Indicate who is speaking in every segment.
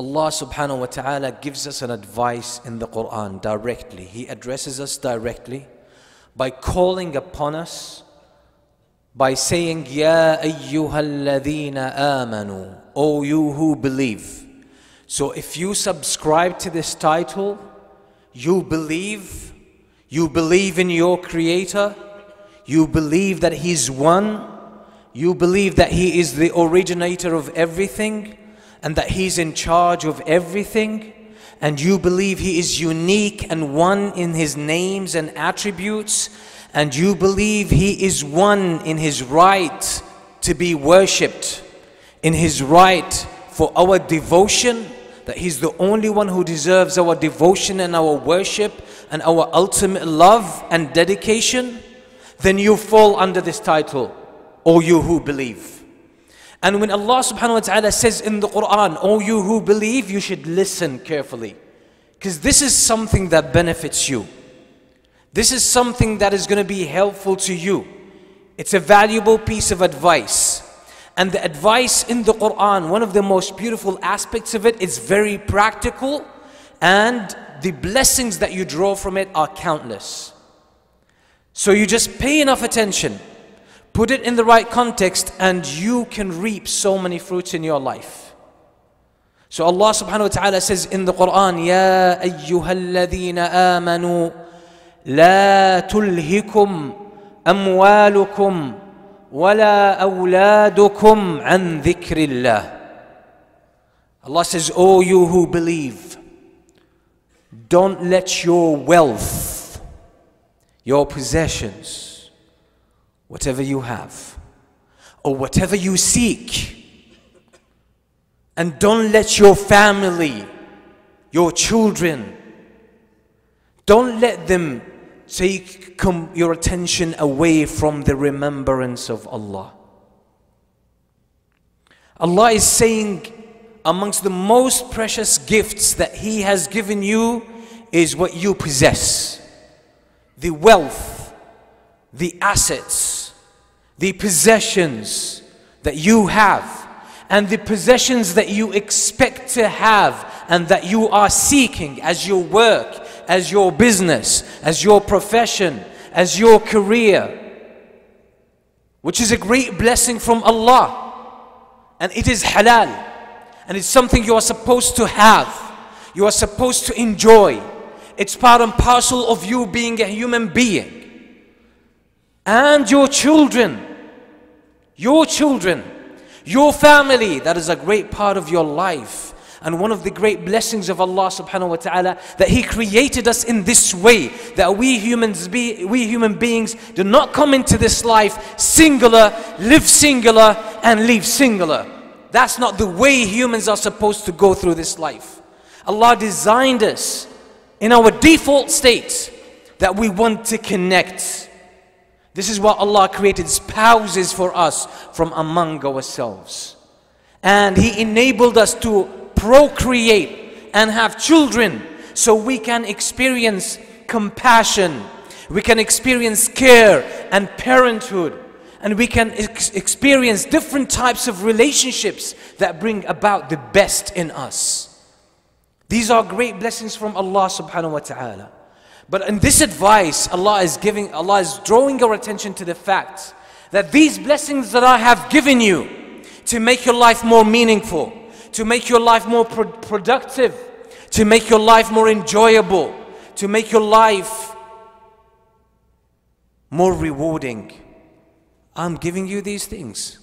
Speaker 1: Allah subhanahu wa ta'ala gives us an advice in the Quran directly. He addresses us directly by calling upon us by saying, Ya ayyuhalladhina amanu, O you who believe. So if you subscribe to this title, you believe, you believe in your Creator, you believe that He's one, you believe that He is the originator of everything, and that He's in charge of everything, and you believe He is unique and one in His names and attributes, and you believe He is one in His right to be worshipped, in His right for our devotion, that He's the only one who deserves our devotion and our worship and our ultimate love and dedication, then you fall under this title, O you who believe. And when Allah subhanahu wa ta'ala says in the Quran, O you who believe, you should listen carefully. Because this is something that benefits you. This is something that is going to be helpful to you. It's a valuable piece of advice. And the advice in the Quran, one of the most beautiful aspects of it is very practical and the blessings that you draw from it are countless. So you just pay enough attention Put it in the right context and you can reap so many fruits in your life. So Allah subhanahu wa ta'ala says in the Quran, Ya ayyuhalladhina amanu la tulhikum amwalukum ولا أولادكم عن ذكر الله Allah says, O you who believe, don't let your wealth, your possessions, whatever you have or whatever you seek. And don't let your family, your children, don't let them take your attention away from the remembrance of Allah. Allah is saying, amongst the most precious gifts that He has given you is what you possess the wealth, the assets, the possessions that you have and the possessions that you expect to have and that you are seeking as your work, as your business, as your profession, as your career, which is a great blessing from Allah. And it is halal. And it's something you are supposed to have. You are supposed to enjoy. It's part and parcel of you being a human being. And your children your children, your family, that is a great part of your life. And one of the great blessings of Allah subhanahu wa ta'ala that He created us in this way that we humans be we human beings do not come into this life singular, live singular, and leave singular. That's not the way humans are supposed to go through this life. Allah designed us in our default state that we want to connect this is what Allah created spouses for us from among ourselves. And He enabled us to procreate and have children so we can experience compassion, we can experience care and parenthood, and we can ex experience different types of relationships that bring about the best in us. These are great blessings from Allah subhanahu wa ta'ala. But in this advice, Allah is giving, Allah is drawing your attention to the fact that these blessings that I have given you to make your life more meaningful, to make your life more pro productive, to make your life more enjoyable, to make your life more rewarding. I'm giving you these things,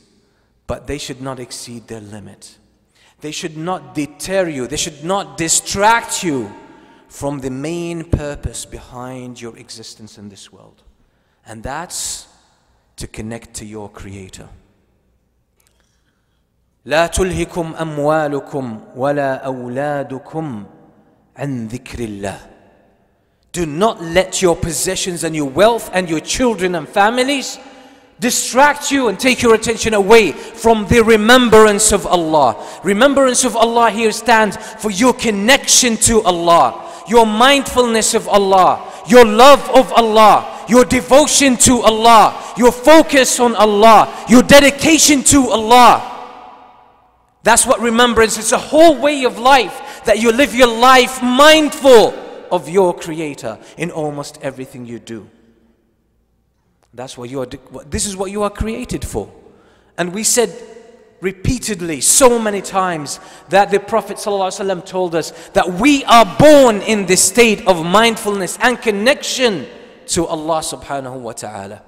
Speaker 1: but they should not exceed their limit. They should not deter you, they should not distract you from the main purpose behind your existence in this world. And that's to connect to your Creator. لا تلهكم أموالكم ولا أولادكم عن ذكر الله. Do not let your possessions and your wealth and your children and families distract you and take your attention away from the remembrance of Allah. Remembrance of Allah here stands for your connection to Allah your mindfulness of Allah, your love of Allah, your devotion to Allah, your focus on Allah, your dedication to Allah. That's what remembrance is a whole way of life that you live your life mindful of your Creator in almost everything you do. That's what you are, this is what you are created for. And we said repeatedly, so many times, that the Prophet ﷺ told us that we are born in this state of mindfulness and connection to Allah subhanahu wa ta'ala.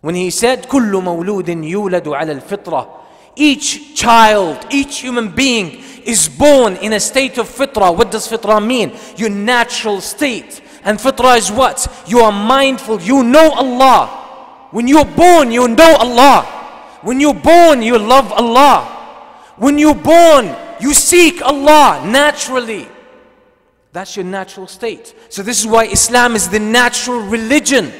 Speaker 1: When he said, كل مولود يولد على الفطرة each child, each human being is born in a state of fitrah. What does fitrah mean? Your natural state. And fitrah is what? You are mindful, you know Allah. When you're born, you know Allah. When you're born, you love Allah. When you're born, you seek Allah naturally. That's your natural state. So this is why Islam is the natural religion.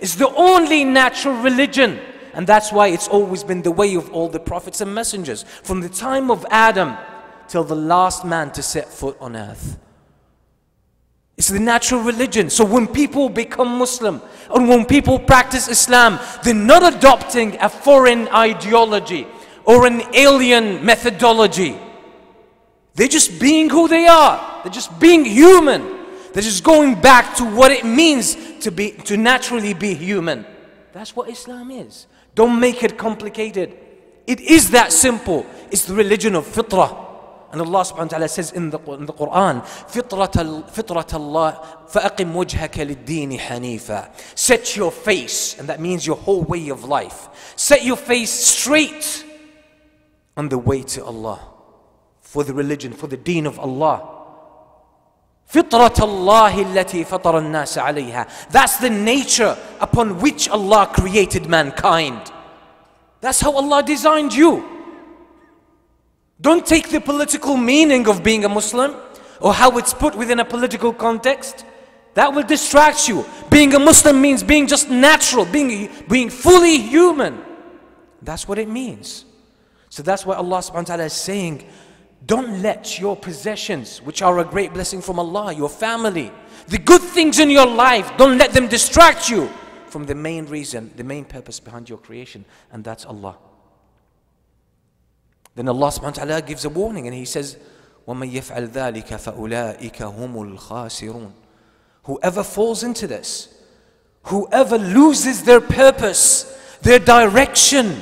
Speaker 1: It's the only natural religion. And that's why it's always been the way of all the prophets and messengers. From the time of Adam till the last man to set foot on earth. It's the natural religion. So when people become Muslim and when people practice Islam, they're not adopting a foreign ideology or an alien methodology. They're just being who they are. They're just being human. They're just going back to what it means to be to naturally be human. That's what Islam is. Don't make it complicated. It is that simple. It's the religion of fitrah. And Allah subhanahu wa ta'ala says in the, in the Quran, فِطْرَةَ, فِطْرَةَ اللَّهِ فَأَقِمْ وَجْهَكَ لِلدِّينِ حَنِيفًا Set your face, and that means your whole way of life. Set your face straight on the way to Allah. For the religion, for the deen of Allah. فطرة الله التي فطر الناس عليها. That's the nature upon which Allah created mankind. That's how Allah designed you. Don't take the political meaning of being a Muslim or how it's put within a political context. That will distract you. Being a Muslim means being just natural, being, being fully human. That's what it means. So that's why Allah subhanahu wa ta'ala is saying, don't let your possessions, which are a great blessing from Allah, your family, the good things in your life, don't let them distract you from the main reason, the main purpose behind your creation, and that's Allah. Then Allah subhanahu wa ta'ala gives a warning and He says, وَمَن يَفْعَلْ ذَلِكَ فَأُولَٰئِكَ هُمُ الْخَاسِرُونَ Whoever falls into this, whoever loses their purpose, their direction,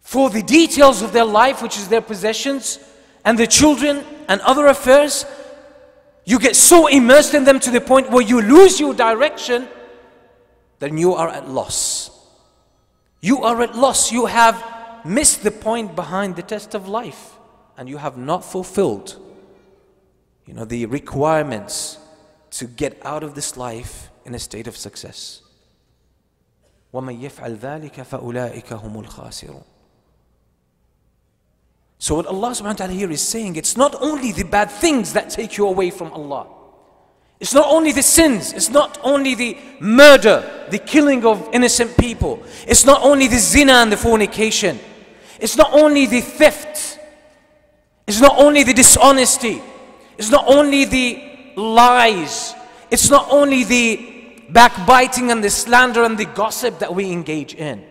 Speaker 1: for the details of their life, which is their possessions, and their children and other affairs, you get so immersed in them to the point where you lose your direction, then you are at loss. You are at loss. You have missed the point behind the test of life and you have not fulfilled you know the requirements to get out of this life in a state of success ومن يفعل ذلك فأولئك هم الخاسرون So what Allah subhanahu wa ta'ala here is saying, it's not only the bad things that take you away from Allah. It's not only the sins, it's not only the murder, the killing of innocent people. It's not only the zina and the fornication. It's not only the theft, it's not only the dishonesty, it's not only the lies, it's not only the backbiting and the slander and the gossip that we engage in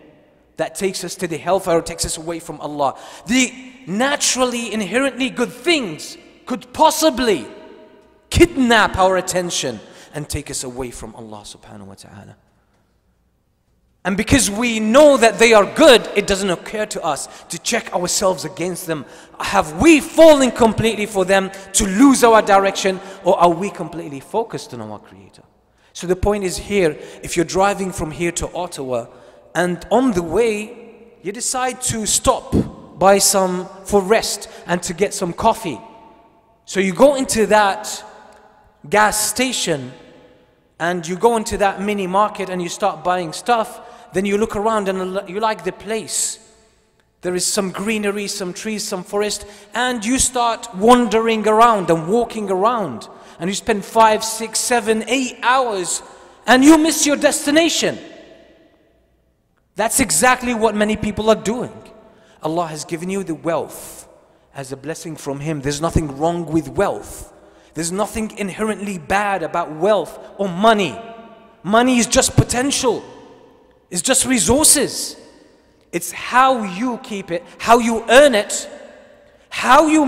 Speaker 1: that takes us to the hellfire or takes us away from Allah. The naturally, inherently good things could possibly kidnap our attention and take us away from Allah subhanahu wa ta'ala. And because we know that they are good, it doesn't occur to us to check ourselves against them. Have we fallen completely for them to lose our direction, or are we completely focused on our Creator? So the point is here if you're driving from here to Ottawa, and on the way, you decide to stop, buy some for rest, and to get some coffee. So you go into that gas station and you go into that mini market and you start buying stuff then you look around and you like the place. There is some greenery, some trees, some forest, and you start wandering around and walking around. And you spend five, six, seven, eight hours, and you miss your destination. That's exactly what many people are doing. Allah has given you the wealth as a blessing from Him. There's nothing wrong with wealth. There's nothing inherently bad about wealth or money. Money is just potential. It's just resources. It's how you keep it, how you earn it, how you